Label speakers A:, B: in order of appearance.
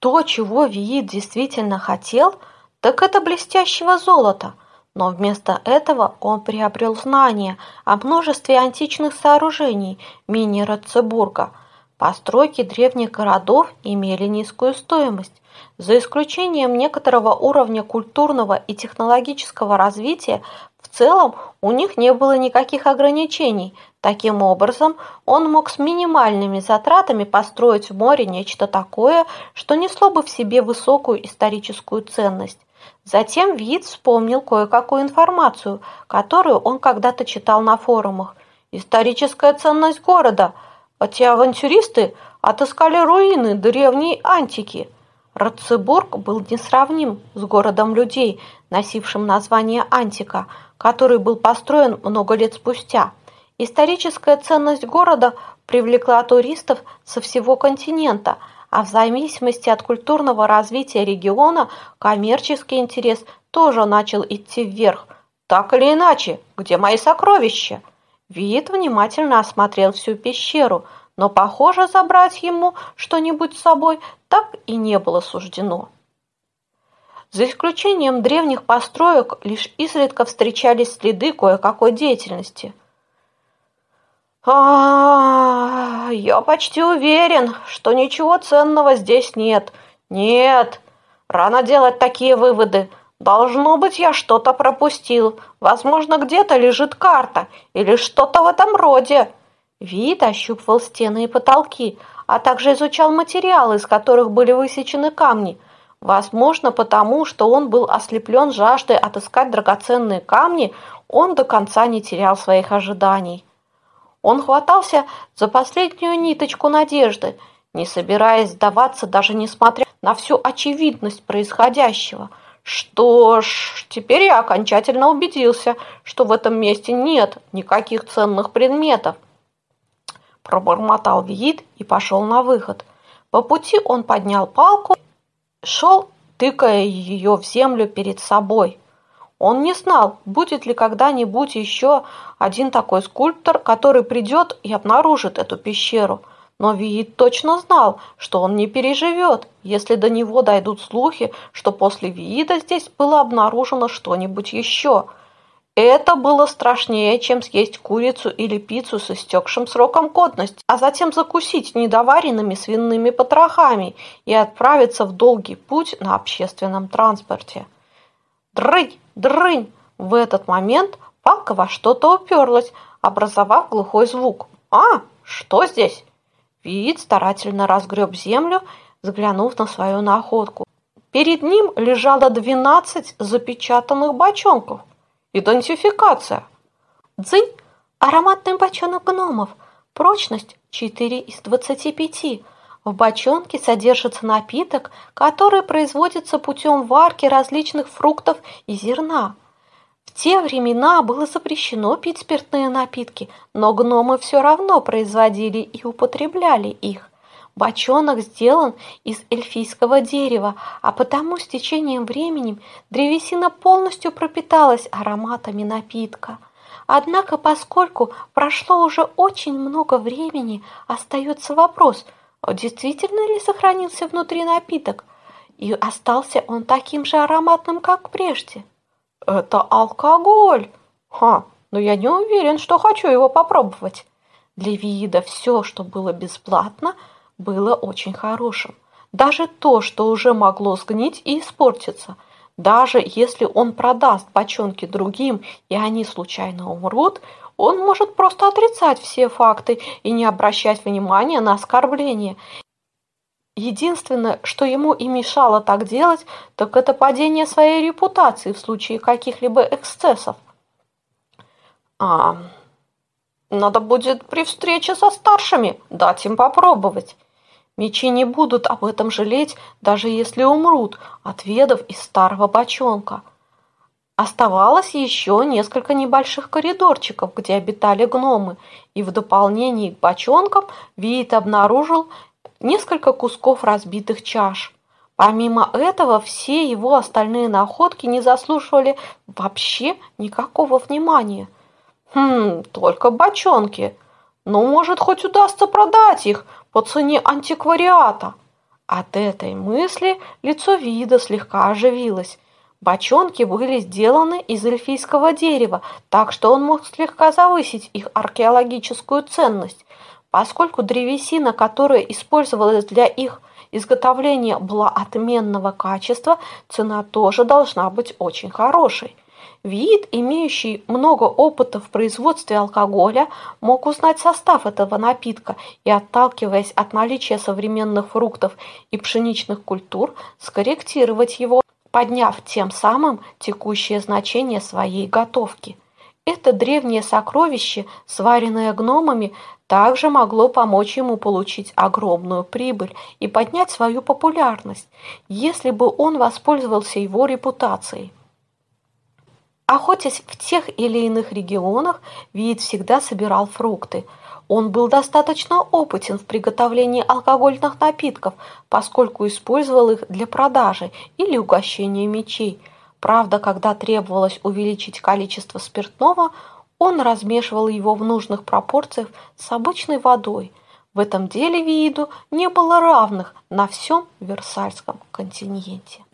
A: То, чего Виит действительно хотел, так это блестящего золота, но вместо этого он приобрел знания о множестве античных сооружений мини-Ратцебурга. Постройки древних городов имели низкую стоимость. За исключением некоторого уровня культурного и технологического развития, в целом у них не было никаких ограничений. Таким образом, он мог с минимальными затратами построить в море нечто такое, что несло бы в себе высокую историческую ценность. Затем Вид вспомнил кое-какую информацию, которую он когда-то читал на форумах. Историческая ценность города. Эти авантюристы отыскали руины древней антики. Ратцебург был несравним с городом людей, носившим название Антика, который был построен много лет спустя. Историческая ценность города привлекла туристов со всего континента – а в зависимости от культурного развития региона коммерческий интерес тоже начал идти вверх. Так или иначе, где мои сокровища? Вид внимательно осмотрел всю пещеру, но, похоже, забрать ему что-нибудь с собой так и не было суждено. За исключением древних построек, лишь изредка встречались следы кое-какой деятельности. А, я почти уверен, что ничего ценного здесь нет. Нет, рано делать такие выводы. Должно быть, я что-то пропустил. Возможно, где-то лежит карта или что-то в этом роде. Вид ощупывал стены и потолки, а также изучал материалы, из которых были высечены камни. Возможно, потому что он был ослеплен жаждой отыскать драгоценные камни, он до конца не терял своих ожиданий. Он хватался за последнюю ниточку надежды, не собираясь сдаваться, даже несмотря на всю очевидность происходящего. Что ж, теперь я окончательно убедился, что в этом месте нет никаких ценных предметов. Пробормотал Виит и пошел на выход. По пути он поднял палку, шел, тыкая ее в землю перед собой. Он не знал, будет ли когда-нибудь еще один такой скульптор, который придет и обнаружит эту пещеру. Но Виит точно знал, что он не переживет, если до него дойдут слухи, что после Виида здесь было обнаружено что-нибудь еще. Это было страшнее, чем съесть курицу или пиццу с истекшим сроком годности, а затем закусить недоваренными свиными потрохами и отправиться в долгий путь на общественном транспорте. Дрынь! Дрынь! В этот момент палка во что-то уперлась, образовав глухой звук. «А, что здесь?» Вид старательно разгреб землю, взглянув на свою находку. Перед ним лежало двенадцать запечатанных бочонков. Идентификация. Дзынь – ароматный бочонок гномов. Прочность 4 из 25. В бочонке содержится напиток, который производится путем варки различных фруктов и зерна. В те времена было запрещено пить спиртные напитки, но гномы все равно производили и употребляли их. Бочонок сделан из эльфийского дерева, а потому с течением времени древесина полностью пропиталась ароматами напитка. Однако, поскольку прошло уже очень много времени, остается вопрос – а действительно ли сохранился внутри напиток? И остался он таким же ароматным, как прежде? Это алкоголь. Ха, но я не уверен, что хочу его попробовать. Для вида все, что было бесплатно, было очень хорошим. Даже то, что уже могло сгнить и испортиться. Даже если он продаст бочонки другим, и они случайно умрут, он может просто отрицать все факты и не обращать внимания на оскорбления. Единственное, что ему и мешало так делать, так это падение своей репутации в случае каких-либо эксцессов. А, надо будет при встрече со старшими дать им попробовать. Мечи не будут об этом жалеть, даже если умрут, отведав из старого бочонка. Оставалось еще несколько небольших коридорчиков, где обитали гномы, и в дополнение к бочонкам Виит обнаружил несколько кусков разбитых чаш. Помимо этого, все его остальные находки не заслуживали вообще никакого внимания. Хм, только бочонки. Ну, может, хоть удастся продать их по цене антиквариата. От этой мысли лицо вида слегка оживилось. Бочонки были сделаны из эльфийского дерева, так что он мог слегка завысить их археологическую ценность. Поскольку древесина, которая использовалась для их изготовления, была отменного качества, цена тоже должна быть очень хорошей. Вид, имеющий много опыта в производстве алкоголя, мог узнать состав этого напитка и, отталкиваясь от наличия современных фруктов и пшеничных культур, скорректировать его подняв тем самым текущее значение своей готовки. Это древнее сокровище, сваренное гномами, также могло помочь ему получить огромную прибыль и поднять свою популярность, если бы он воспользовался его репутацией. Охотясь в тех или иных регионах, Вид всегда собирал фрукты – он был достаточно опытен в приготовлении алкогольных напитков, поскольку использовал их для продажи или угощения мечей. Правда, когда требовалось увеличить количество спиртного, он размешивал его в нужных пропорциях с обычной водой. В этом деле виду не было равных на всем Версальском континенте.